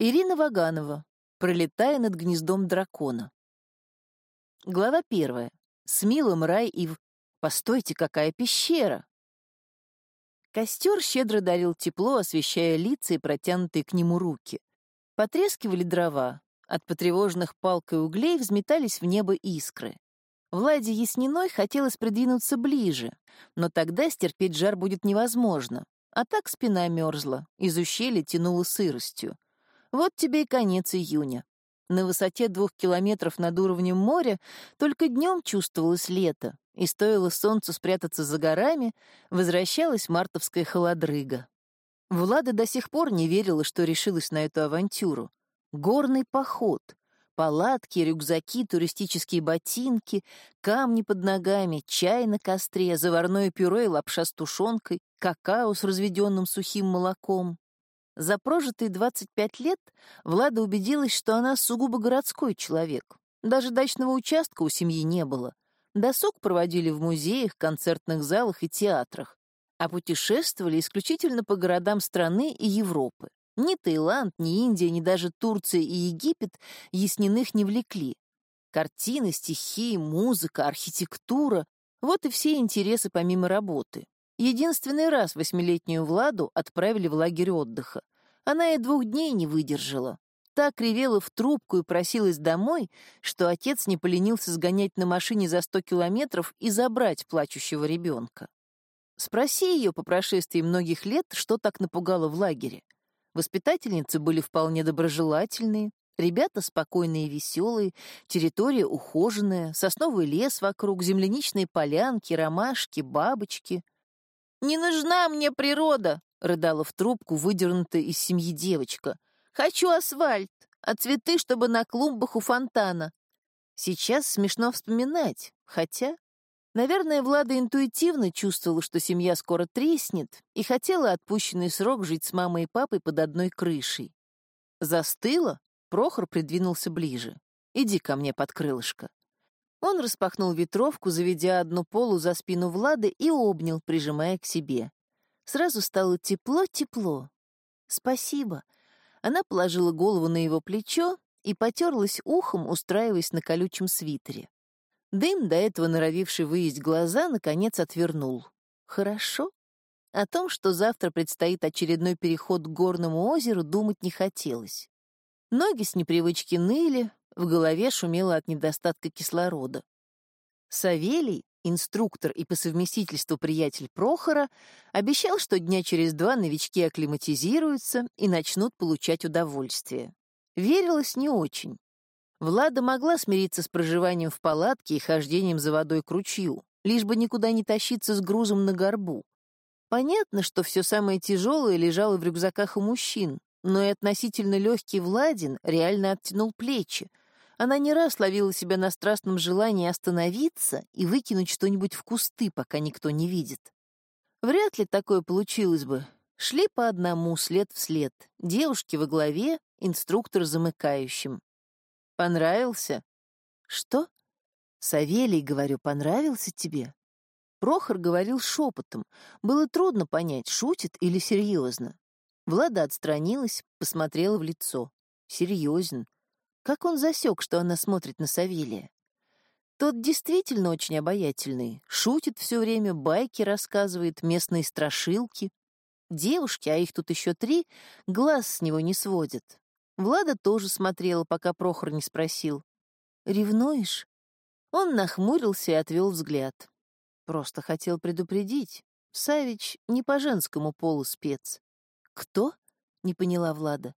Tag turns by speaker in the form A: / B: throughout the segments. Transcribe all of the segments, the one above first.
A: Ирина Ваганова. Пролетая над гнездом дракона. Глава первая. С милым рай и в... Постойте, какая пещера! Костер щедро дарил тепло, освещая лица и протянутые к нему руки. Потрескивали дрова. От потревоженных палкой углей взметались в небо искры. Владе Ясниной хотелось придвинуться ближе, но тогда стерпеть жар будет невозможно. А так спина мерзла, из ущелья тянула сыростью. Вот тебе и конец июня. На высоте двух километров над уровнем моря только днем чувствовалось лето, и стоило солнцу спрятаться за горами, возвращалась мартовская холодрыга. Влада до сих пор не верила, что решилась на эту авантюру. Горный поход. Палатки, рюкзаки, туристические ботинки, камни под ногами, чай на костре, заварное пюре и лапша с тушенкой, какао с разведенным сухим молоком. За прожитые 25 лет Влада убедилась, что она сугубо городской человек. Даже дачного участка у семьи не было. Досуг проводили в музеях, концертных залах и театрах, а путешествовали исключительно по городам страны и Европы. Ни Таиланд, ни Индия, ни даже Турция и Египет ясненных не влекли. Картины, стихи, музыка, архитектура — вот и все интересы помимо работы. Единственный раз восьмилетнюю Владу отправили в лагерь отдыха. Она и двух дней не выдержала. Так ревела в трубку и просилась домой, что отец не поленился сгонять на машине за сто километров и забрать плачущего ребенка. Спроси ее по прошествии многих лет, что так напугало в лагере. Воспитательницы были вполне доброжелательные, ребята спокойные и веселые, территория ухоженная, сосновый лес вокруг, земляничные полянки, ромашки, бабочки — «Не нужна мне природа!» — рыдала в трубку выдернутая из семьи девочка. «Хочу асфальт, а цветы, чтобы на клумбах у фонтана». Сейчас смешно вспоминать, хотя... Наверное, Влада интуитивно чувствовала, что семья скоро треснет, и хотела отпущенный срок жить с мамой и папой под одной крышей. Застыла, Прохор придвинулся ближе. «Иди ко мне под крылышко». Он распахнул ветровку, заведя одну полу за спину Влады и обнял, прижимая к себе. Сразу стало тепло-тепло. «Спасибо». Она положила голову на его плечо и потерлась ухом, устраиваясь на колючем свитере. Дым, до этого норовивший выесть глаза, наконец отвернул. «Хорошо». О том, что завтра предстоит очередной переход к горному озеру, думать не хотелось. Ноги с непривычки ныли, в голове шумело от недостатка кислорода. Савелий, инструктор и по совместительству приятель Прохора, обещал, что дня через два новички акклиматизируются и начнут получать удовольствие. Верилось не очень. Влада могла смириться с проживанием в палатке и хождением за водой к ручью, лишь бы никуда не тащиться с грузом на горбу. Понятно, что все самое тяжелое лежало в рюкзаках у мужчин, но и относительно легкий Владин реально оттянул плечи, она не раз ловила себя на страстном желании остановиться и выкинуть что-нибудь в кусты, пока никто не видит. Вряд ли такое получилось бы. Шли по одному, след в след. Девушки во главе, инструктор замыкающим. Понравился? Что? Савелий, говорю, понравился тебе? Прохор говорил шепотом. Было трудно понять, шутит или серьезно. Влада отстранилась, посмотрела в лицо. Серьезен. Как он засек, что она смотрит на Савелия? Тот действительно очень обаятельный, шутит все время, байки рассказывает, местные страшилки. Девушки, а их тут еще три, глаз с него не сводят. Влада тоже смотрела, пока Прохор не спросил. «Ревнуешь?» Он нахмурился и отвел взгляд. Просто хотел предупредить. Савич не по женскому полу спец. «Кто?» — не поняла Влада.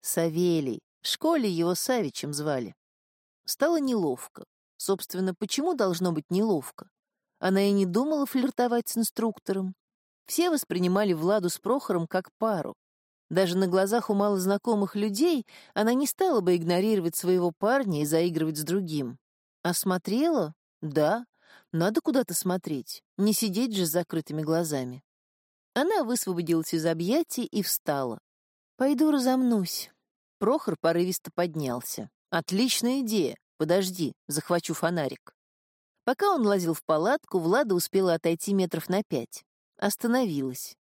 A: «Савелий. В школе его Савичем звали. Стало неловко. Собственно, почему должно быть неловко? Она и не думала флиртовать с инструктором. Все воспринимали Владу с Прохором как пару. Даже на глазах у малознакомых людей она не стала бы игнорировать своего парня и заигрывать с другим. А смотрела? Да, надо куда-то смотреть, не сидеть же с закрытыми глазами. Она высвободилась из объятий и встала. «Пойду разомнусь. Прохор порывисто поднялся. «Отличная идея. Подожди, захвачу фонарик». Пока он лазил в палатку, Влада успела отойти метров на пять. Остановилась.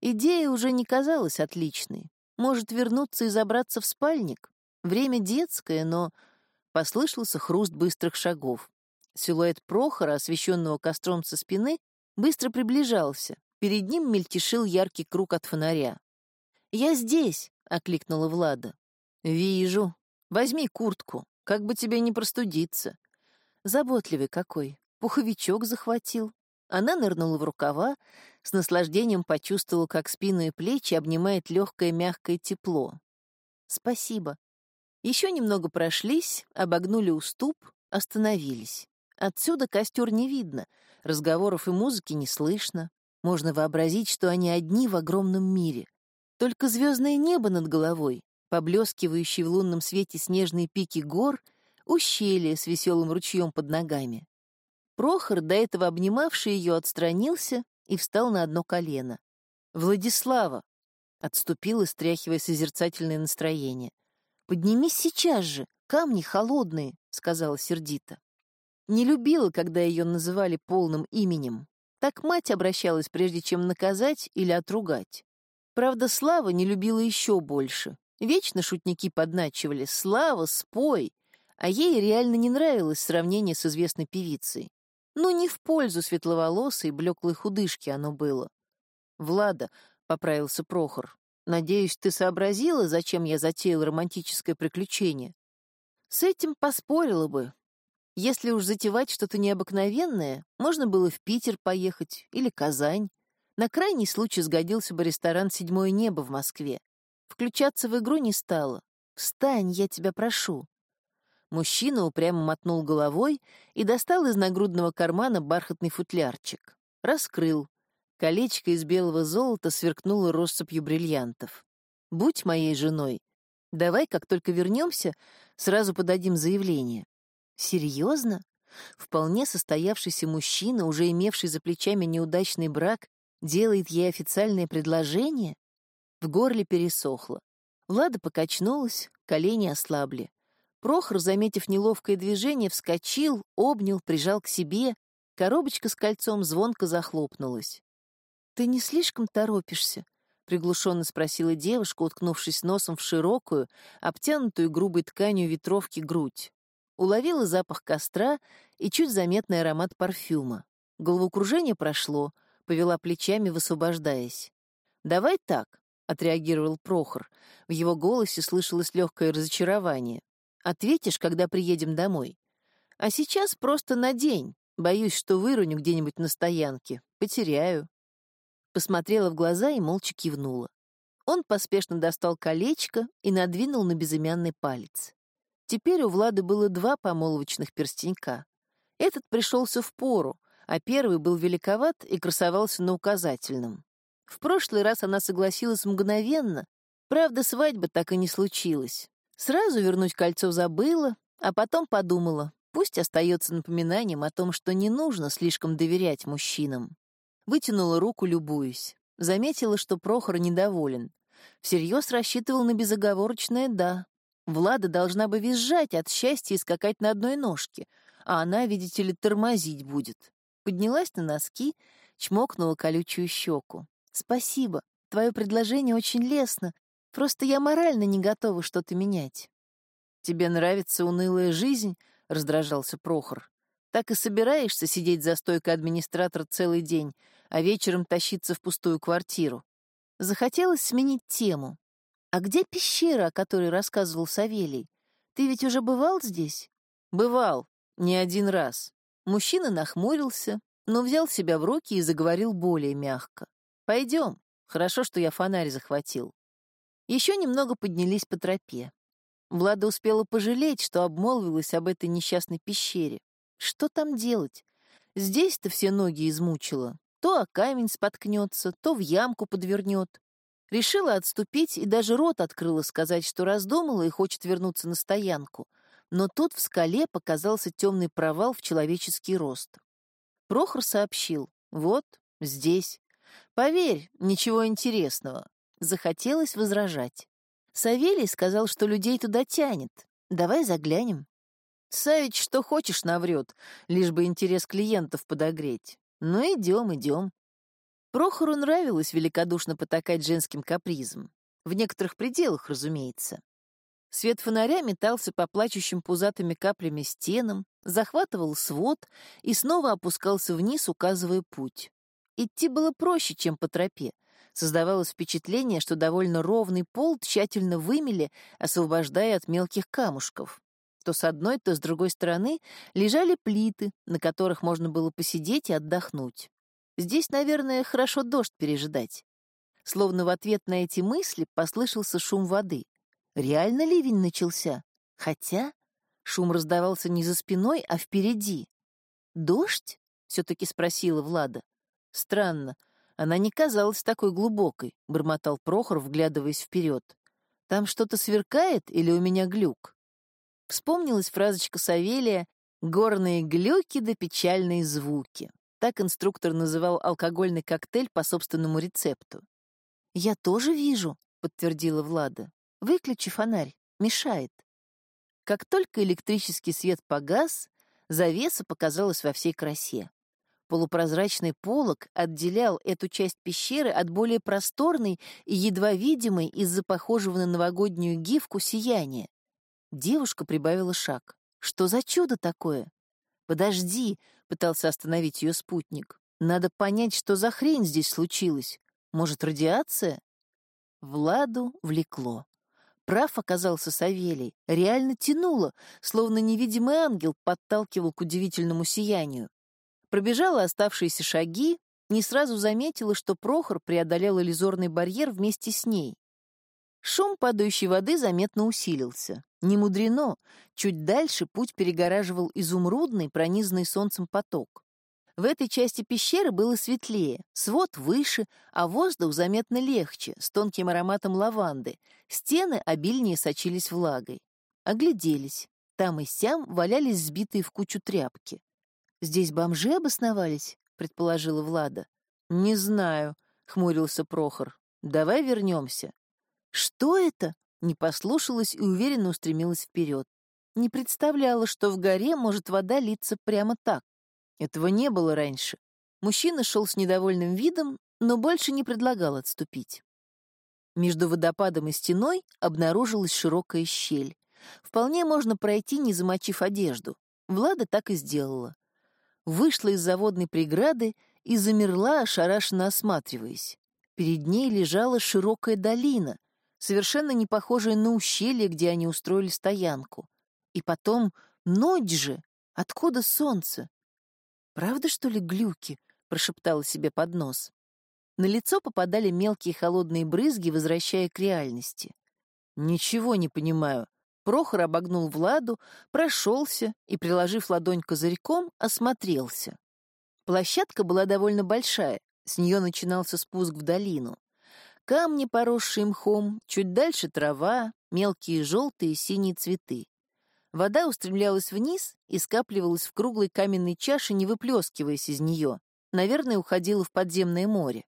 A: Идея уже не казалась отличной. Может вернуться и забраться в спальник? Время детское, но... Послышался хруст быстрых шагов. Силуэт Прохора, освещенного костром со спины, быстро приближался. Перед ним мельтешил яркий круг от фонаря. «Я здесь!» — окликнула Влада. «Вижу. Возьми куртку, как бы тебе не простудиться». Заботливый какой, пуховичок захватил. Она нырнула в рукава, с наслаждением почувствовала, как спину и плечи обнимает легкое мягкое тепло. «Спасибо». Еще немного прошлись, обогнули уступ, остановились. Отсюда костер не видно, разговоров и музыки не слышно. Можно вообразить, что они одни в огромном мире. Только звездное небо над головой, поблескивающие в лунном свете снежные пики гор, ущелье с веселым ручьем под ногами. Прохор, до этого обнимавший ее, отстранился и встал на одно колено. «Владислава!» — отступил, стряхивая созерцательное настроение. «Поднимись сейчас же, камни холодные», — сказала сердито. Не любила, когда ее называли полным именем. Так мать обращалась, прежде чем наказать или отругать. Правда, Слава не любила еще больше. Вечно шутники подначивали «Слава, спой!», а ей реально не нравилось сравнение с известной певицей. Ну, не в пользу светловолосой, блеклой худышки оно было. «Влада», — поправился Прохор, — «надеюсь, ты сообразила, зачем я затеял романтическое приключение?» С этим поспорила бы, если уж затевать что-то необыкновенное, можно было в Питер поехать или Казань. На крайний случай сгодился бы ресторан «Седьмое небо» в Москве. Включаться в игру не стало. «Встань, я тебя прошу». Мужчина упрямо мотнул головой и достал из нагрудного кармана бархатный футлярчик. Раскрыл. Колечко из белого золота сверкнуло россыпью бриллиантов. «Будь моей женой. Давай, как только вернемся, сразу подадим заявление. Серьезно? Вполне состоявшийся мужчина, уже имевший за плечами неудачный брак, делает ей официальное предложение? В горле пересохло. Влада покачнулась, колени ослабли. Прохор, заметив неловкое движение, вскочил, обнял, прижал к себе. Коробочка с кольцом звонко захлопнулась. «Ты не слишком торопишься?» — приглушенно спросила девушка, уткнувшись носом в широкую, обтянутую грубой тканью ветровки грудь уловила запах костра и чуть заметный аромат парфюма. Головокружение прошло, повела плечами, высвобождаясь. «Давай так», — отреагировал Прохор. В его голосе слышалось легкое разочарование. «Ответишь, когда приедем домой. А сейчас просто на день. Боюсь, что выроню где-нибудь на стоянке. Потеряю». Посмотрела в глаза и молча кивнула. Он поспешно достал колечко и надвинул на безымянный палец. Теперь у Влады было два помолвочных перстенька. Этот пришелся в пору, а первый был великоват и красовался на указательном. В прошлый раз она согласилась мгновенно, правда, свадьба так и не случилась. Сразу вернуть кольцо забыла, а потом подумала, пусть остается напоминанием о том, что не нужно слишком доверять мужчинам. Вытянула руку, любуясь. Заметила, что Прохор недоволен. Всерьез рассчитывал на безоговорочное «да». Влада должна бы визжать от счастья и скакать на одной ножке, а она, видите ли, тормозить будет. Поднялась на носки, чмокнула колючую щеку. «Спасибо, твое предложение очень лестно, просто я морально не готова что-то менять». «Тебе нравится унылая жизнь?» — раздражался Прохор. «Так и собираешься сидеть за стойкой администратора целый день, а вечером тащиться в пустую квартиру?» Захотелось сменить тему. «А где пещера, о которой рассказывал Савелий? Ты ведь уже бывал здесь?» «Бывал. Не один раз». Мужчина нахмурился, но взял себя в руки и заговорил более мягко. «Пойдем. Хорошо, что я фонарь захватил». Еще немного поднялись по тропе. Влада успела пожалеть, что обмолвилась об этой несчастной пещере. Что там делать? Здесь-то все ноги измучила. То о камень споткнется, то в ямку подвернет. Решила отступить и даже рот открыла сказать, что раздумала и хочет вернуться на стоянку. Но тут в скале показался темный провал в человеческий рост. Прохор сообщил. «Вот, здесь. Поверь, ничего интересного». Захотелось возражать. Савелий сказал, что людей туда тянет. Давай заглянем. Савич что хочешь наврет, лишь бы интерес клиентов подогреть. Ну, идем, идем. Прохору нравилось великодушно потакать женским капризом. В некоторых пределах, разумеется. Свет фонаря метался по плачущим пузатыми каплями стенам, захватывал свод и снова опускался вниз, указывая путь. Идти было проще, чем по тропе. Создавалось впечатление, что довольно ровный пол тщательно вымели, освобождая от мелких камушков. То с одной, то с другой стороны лежали плиты, на которых можно было посидеть и отдохнуть. Здесь, наверное, хорошо дождь пережидать. Словно в ответ на эти мысли послышался шум воды. Реально ливень начался. Хотя шум раздавался не за спиной, а впереди. «Дождь?» — все-таки спросила Влада. «Странно. Она не казалась такой глубокой», — бормотал Прохор, вглядываясь вперед. «Там что-то сверкает или у меня глюк?» Вспомнилась фразочка Савелия «Горные глюки да печальные звуки». Так инструктор называл алкогольный коктейль по собственному рецепту. «Я тоже вижу», — подтвердила Влада. Выключи фонарь, мешает. Как только электрический свет погас, завеса показалась во всей красе. Полупрозрачный полог отделял эту часть пещеры от более просторной и едва видимой из-за похожего на новогоднюю гифку сияния. Девушка прибавила шаг. «Что за чудо такое?» «Подожди», — пытался остановить ее спутник. «Надо понять, что за хрень здесь случилась. Может, радиация?» Владу влекло. Прав оказался Савелий, реально тянуло, словно невидимый ангел подталкивал к удивительному сиянию. Пробежала оставшиеся шаги, не сразу заметила, что Прохор преодолел иллюзорный барьер вместе с ней. Шум падающей воды заметно усилился. Не мудрено, чуть дальше путь перегораживал изумрудный, пронизанный солнцем поток. В этой части пещеры было светлее, свод выше, а воздух заметно легче, с тонким ароматом лаванды. Стены обильнее сочились влагой. Огляделись. Там и сям валялись сбитые в кучу тряпки. «Здесь бомжи обосновались?» — предположила Влада. «Не знаю», — хмурился Прохор. «Давай вернемся». «Что это?» — не послушалась и уверенно устремилась вперед. Не представляла, что в горе может вода литься прямо так. Этого не было раньше. Мужчина шел с недовольным видом, но больше не предлагал отступить. Между водопадом и стеной обнаружилась широкая щель. Вполне можно пройти, не замочив одежду. Влада так и сделала. Вышла из заводной преграды и замерла, ошарашенно осматриваясь. Перед ней лежала широкая долина, совершенно не похожая на ущелье, где они устроили стоянку. И потом ночь же! Откуда солнце? «Правда, что ли, глюки?» — прошептала себе под нос. На лицо попадали мелкие холодные брызги, возвращая к реальности. «Ничего не понимаю». Прохор обогнул Владу, прошелся и, приложив ладонь козырьком, осмотрелся. Площадка была довольно большая, с нее начинался спуск в долину. Камни, поросшие мхом, чуть дальше трава, мелкие желтые и синие цветы. Вода устремлялась вниз и скапливалась в круглой каменной чаше, не выплескиваясь из нее. Наверное, уходила в подземное море.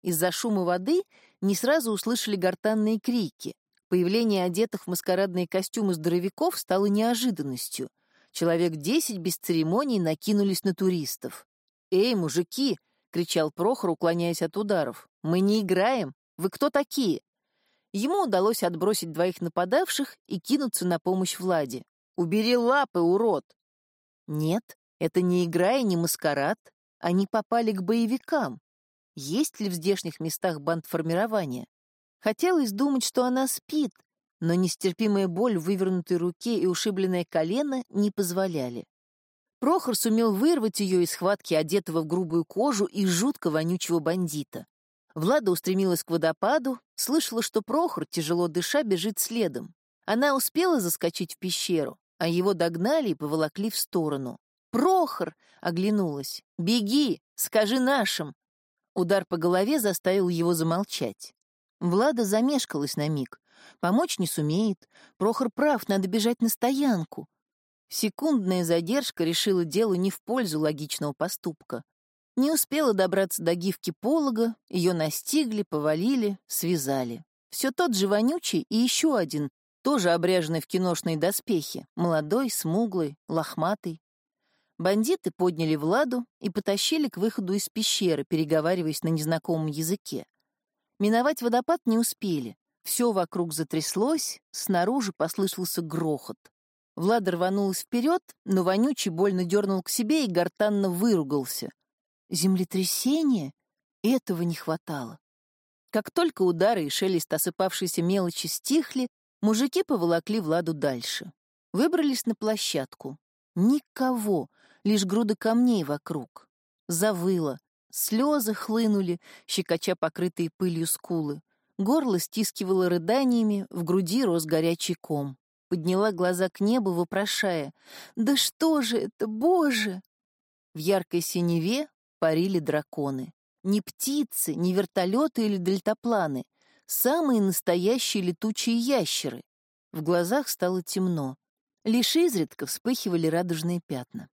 A: Из-за шума воды не сразу услышали гортанные крики. Появление одетых в маскарадные костюмы здоровяков стало неожиданностью. Человек десять без церемоний накинулись на туристов. «Эй, мужики!» — кричал Прохор, уклоняясь от ударов. «Мы не играем! Вы кто такие?» Ему удалось отбросить двоих нападавших и кинуться на помощь Владе. Убери лапы, урод!» Нет, это не игра и не маскарад. Они попали к боевикам. Есть ли в здешних местах бандформирования? Хотелось думать, что она спит, но нестерпимая боль в вывернутой руке и ушибленное колено не позволяли. Прохор сумел вырвать ее из схватки одетого в грубую кожу и жутко вонючего бандита. Влада устремилась к водопаду, слышала, что Прохор, тяжело дыша, бежит следом. Она успела заскочить в пещеру, а его догнали и поволокли в сторону. «Прохор!» — оглянулась. «Беги! Скажи нашим!» Удар по голове заставил его замолчать. Влада замешкалась на миг. Помочь не сумеет. Прохор прав, надо бежать на стоянку. Секундная задержка решила дело не в пользу логичного поступка. Не успела добраться до гифки полога, ее настигли, повалили, связали. Все тот же вонючий и еще один, тоже обряженный в киношные доспехи, молодой, смуглый, лохматый. Бандиты подняли Владу и потащили к выходу из пещеры, переговариваясь на незнакомом языке. Миновать водопад не успели. Все вокруг затряслось, снаружи послышался грохот. Влада рванулась вперед, но Вонючий больно дернул к себе и гортанно выругался. Землетрясение? Этого не хватало. Как только удары и шелест осыпавшейся мелочи стихли, мужики поволокли Владу дальше. Выбрались на площадку. Никого, лишь груда камней вокруг. Завыло. Слезы хлынули, щекоча покрытые пылью скулы. Горло стискивало рыданиями, в груди рос горячий ком подняла глаза к небу, вопрошая «Да что же это, Боже!» В яркой синеве парили драконы. Не птицы, не вертолеты или дельтапланы. Самые настоящие летучие ящеры. В глазах стало темно. Лишь изредка вспыхивали радужные пятна.